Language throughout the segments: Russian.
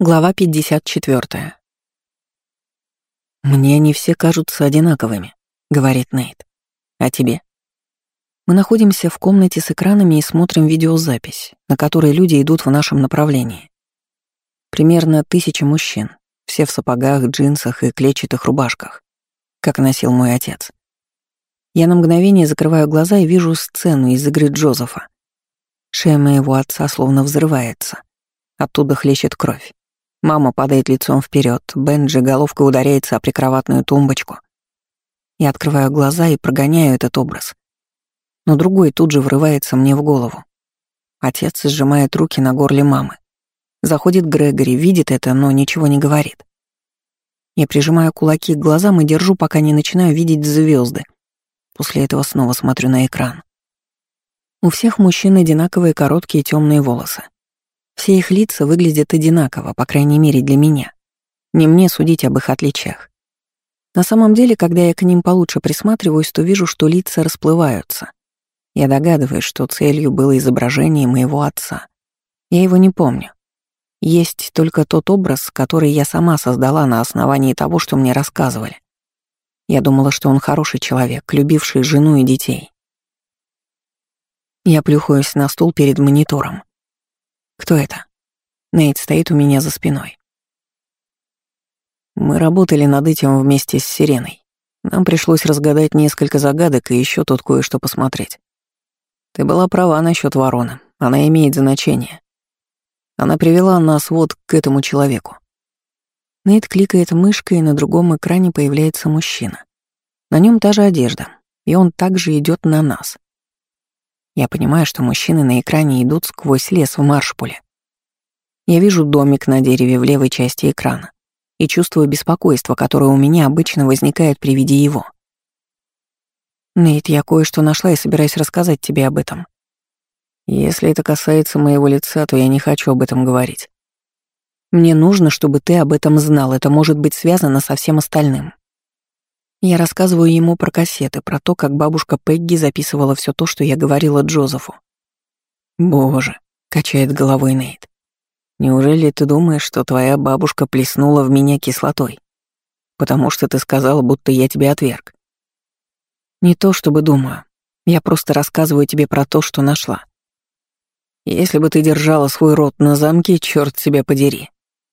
Глава 54. «Мне они все кажутся одинаковыми», — говорит Нейт. «А тебе?» Мы находимся в комнате с экранами и смотрим видеозапись, на которой люди идут в нашем направлении. Примерно тысяча мужчин, все в сапогах, джинсах и клетчатых рубашках, как носил мой отец. Я на мгновение закрываю глаза и вижу сцену из игры Джозефа. Шея моего отца словно взрывается. Оттуда хлещет кровь. Мама падает лицом вперед, Бенджи головкой ударяется о прикроватную тумбочку. Я открываю глаза и прогоняю этот образ. Но другой тут же врывается мне в голову. Отец сжимает руки на горле мамы. Заходит Грегори, видит это, но ничего не говорит. Я прижимаю кулаки к глазам и держу, пока не начинаю видеть звезды. После этого снова смотрю на экран. У всех мужчин одинаковые короткие темные волосы. Все их лица выглядят одинаково, по крайней мере для меня. Не мне судить об их отличиях. На самом деле, когда я к ним получше присматриваюсь, то вижу, что лица расплываются. Я догадываюсь, что целью было изображение моего отца. Я его не помню. Есть только тот образ, который я сама создала на основании того, что мне рассказывали. Я думала, что он хороший человек, любивший жену и детей. Я плюхаюсь на стул перед монитором. Кто это? Нейт стоит у меня за спиной. Мы работали над этим вместе с Сиреной. Нам пришлось разгадать несколько загадок и еще тут кое-что посмотреть. Ты была права насчет вороны. Она имеет значение. Она привела нас вот к этому человеку. Нейт кликает мышкой, и на другом экране появляется мужчина. На нем та же одежда, и он также идет на нас. Я понимаю, что мужчины на экране идут сквозь лес в маршпуле. Я вижу домик на дереве в левой части экрана и чувствую беспокойство, которое у меня обычно возникает при виде его. Нейт, я кое-что нашла и собираюсь рассказать тебе об этом. Если это касается моего лица, то я не хочу об этом говорить. Мне нужно, чтобы ты об этом знал, это может быть связано со всем остальным. Я рассказываю ему про кассеты, про то, как бабушка Пегги записывала все то, что я говорила Джозефу. «Боже», — качает головой Нейт. «Неужели ты думаешь, что твоя бабушка плеснула в меня кислотой? Потому что ты сказала, будто я тебя отверг». «Не то чтобы думаю. Я просто рассказываю тебе про то, что нашла. Если бы ты держала свой рот на замке, черт тебя подери.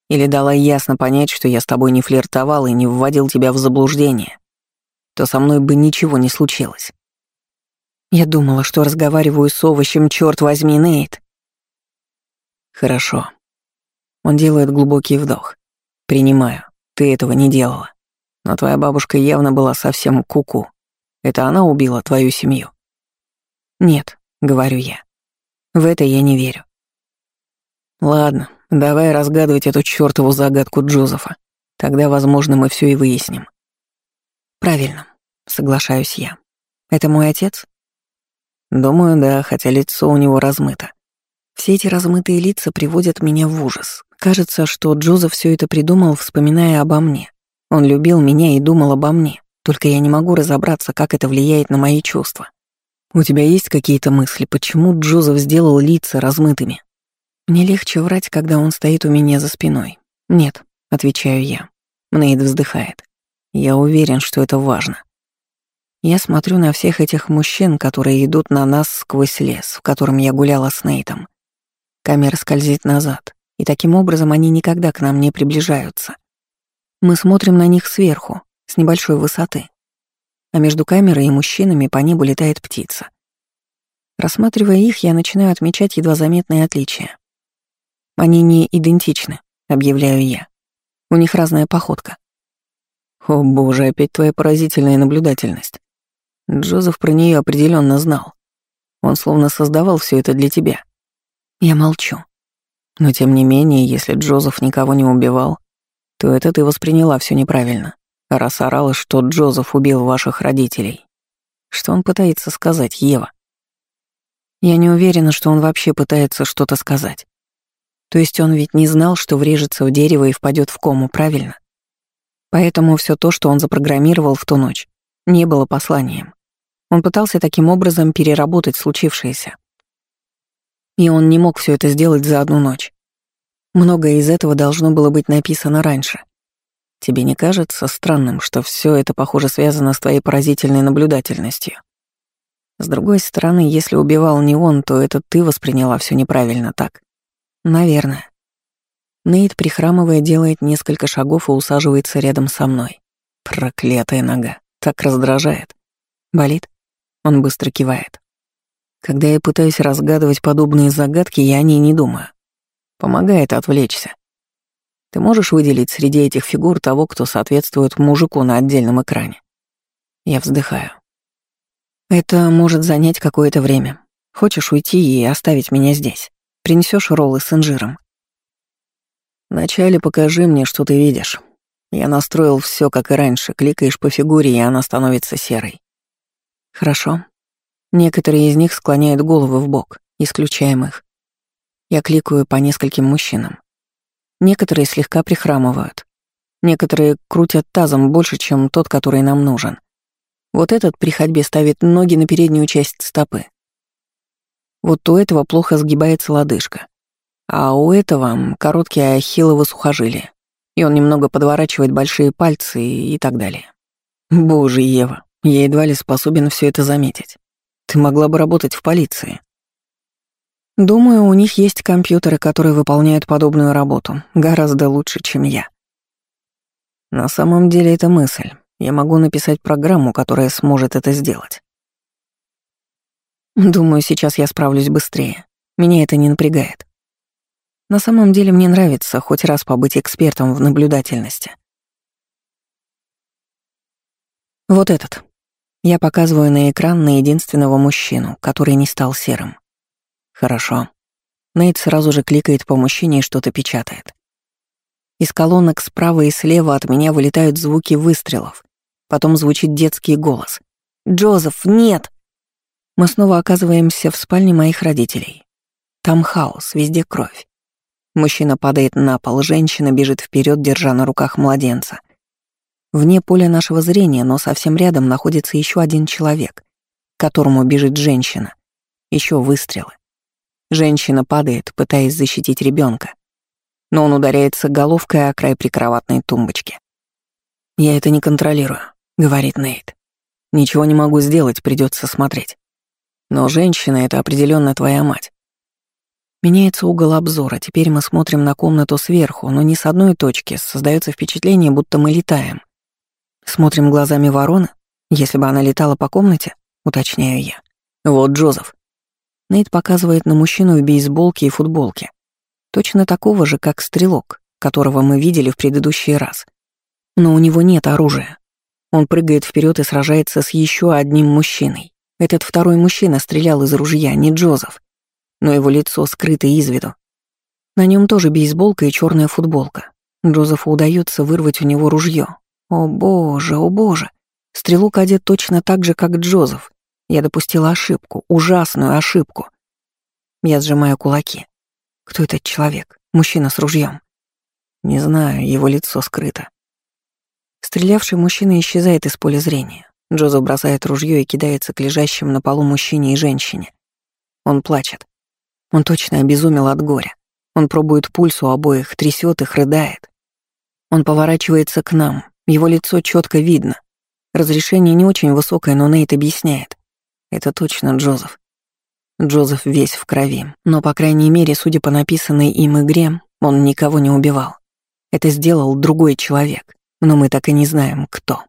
Или дала ясно понять, что я с тобой не флиртовал и не вводил тебя в заблуждение, то со мной бы ничего не случилось. Я думала, что разговариваю с овощем, черт возьми, Нейт. Хорошо. Он делает глубокий вдох. Принимаю, ты этого не делала. Но твоя бабушка явно была совсем куку. -ку. Это она убила твою семью? Нет, говорю я. В это я не верю. Ладно, давай разгадывать эту чёртову загадку Джозефа. Тогда, возможно, мы все и выясним. Правильно, соглашаюсь я. Это мой отец? Думаю, да, хотя лицо у него размыто. Все эти размытые лица приводят меня в ужас. Кажется, что Джозеф все это придумал, вспоминая обо мне. Он любил меня и думал обо мне, только я не могу разобраться, как это влияет на мои чувства. У тебя есть какие-то мысли, почему Джозеф сделал лица размытыми? Мне легче врать, когда он стоит у меня за спиной. Нет, отвечаю я. Нейд вздыхает. Я уверен, что это важно. Я смотрю на всех этих мужчин, которые идут на нас сквозь лес, в котором я гуляла с Нейтом. Камера скользит назад, и таким образом они никогда к нам не приближаются. Мы смотрим на них сверху, с небольшой высоты. А между камерой и мужчинами по небу летает птица. Рассматривая их, я начинаю отмечать едва заметные отличия. Они не идентичны, объявляю я. У них разная походка. О боже, опять твоя поразительная наблюдательность. Джозеф про нее определенно знал. Он словно создавал все это для тебя. Я молчу. Но тем не менее, если Джозеф никого не убивал, то это ты восприняла все неправильно, раз орала, что Джозеф убил ваших родителей. Что он пытается сказать, Ева? Я не уверена, что он вообще пытается что-то сказать. То есть он ведь не знал, что врежется в дерево и впадет в кому, правильно? Поэтому все то, что он запрограммировал в ту ночь, не было посланием. Он пытался таким образом переработать случившееся. И он не мог все это сделать за одну ночь. Многое из этого должно было быть написано раньше. Тебе не кажется странным, что все это, похоже, связано с твоей поразительной наблюдательностью? С другой стороны, если убивал не он, то это ты восприняла все неправильно, так? Наверное. Нейт, прихрамывая, делает несколько шагов и усаживается рядом со мной. Проклятая нога. Так раздражает. Болит? Он быстро кивает. Когда я пытаюсь разгадывать подобные загадки, я о ней не думаю. Помогает отвлечься. Ты можешь выделить среди этих фигур того, кто соответствует мужику на отдельном экране? Я вздыхаю. Это может занять какое-то время. Хочешь уйти и оставить меня здесь? Принесешь роллы с инжиром? Вначале покажи мне, что ты видишь. Я настроил все как и раньше, кликаешь по фигуре, и она становится серой. Хорошо. Некоторые из них склоняют головы в бок, исключаем их. Я кликаю по нескольким мужчинам. Некоторые слегка прихрамывают. Некоторые крутят тазом больше, чем тот, который нам нужен. Вот этот при ходьбе ставит ноги на переднюю часть стопы. Вот у этого плохо сгибается лодыжка. А у этого короткие ахилловы сухожилия. И он немного подворачивает большие пальцы и так далее. Боже, Ева, я едва ли способен все это заметить. Ты могла бы работать в полиции. Думаю, у них есть компьютеры, которые выполняют подобную работу, гораздо лучше, чем я. На самом деле это мысль. Я могу написать программу, которая сможет это сделать. Думаю, сейчас я справлюсь быстрее. Меня это не напрягает. На самом деле мне нравится хоть раз побыть экспертом в наблюдательности. Вот этот. Я показываю на экран на единственного мужчину, который не стал серым. Хорошо. Нейт сразу же кликает по мужчине и что-то печатает. Из колонок справа и слева от меня вылетают звуки выстрелов. Потом звучит детский голос. «Джозеф, нет!» Мы снова оказываемся в спальне моих родителей. Там хаос, везде кровь. Мужчина падает на пол, женщина бежит вперед, держа на руках младенца. Вне поля нашего зрения, но совсем рядом находится еще один человек, к которому бежит женщина. Еще выстрелы. Женщина падает, пытаясь защитить ребенка, но он ударяется головкой о край прикроватной тумбочки. «Я это не контролирую», — говорит Нейт. «Ничего не могу сделать, придется смотреть. Но женщина — это определенно твоя мать. Меняется угол обзора, теперь мы смотрим на комнату сверху, но не с одной точки, создается впечатление, будто мы летаем. Смотрим глазами вороны, если бы она летала по комнате, уточняю я. Вот Джозеф. Нейт показывает на мужчину в бейсболке и футболке. Точно такого же, как стрелок, которого мы видели в предыдущий раз. Но у него нет оружия. Он прыгает вперед и сражается с еще одним мужчиной. Этот второй мужчина стрелял из ружья, не Джозеф но его лицо скрыто из виду. На нем тоже бейсболка и черная футболка. Джозефу удается вырвать у него ружье. О боже, о боже. Стрелок одет точно так же, как Джозеф. Я допустила ошибку, ужасную ошибку. Я сжимаю кулаки. Кто этот человек? Мужчина с ружьем. Не знаю, его лицо скрыто. Стрелявший мужчина исчезает из поля зрения. Джозеф бросает ружье и кидается к лежащим на полу мужчине и женщине. Он плачет. Он точно обезумел от горя. Он пробует пульс у обоих, трясет их, рыдает. Он поворачивается к нам, его лицо четко видно. Разрешение не очень высокое, но Нейт объясняет. Это точно Джозеф. Джозеф весь в крови, но, по крайней мере, судя по написанной им игре, он никого не убивал. Это сделал другой человек, но мы так и не знаем, кто.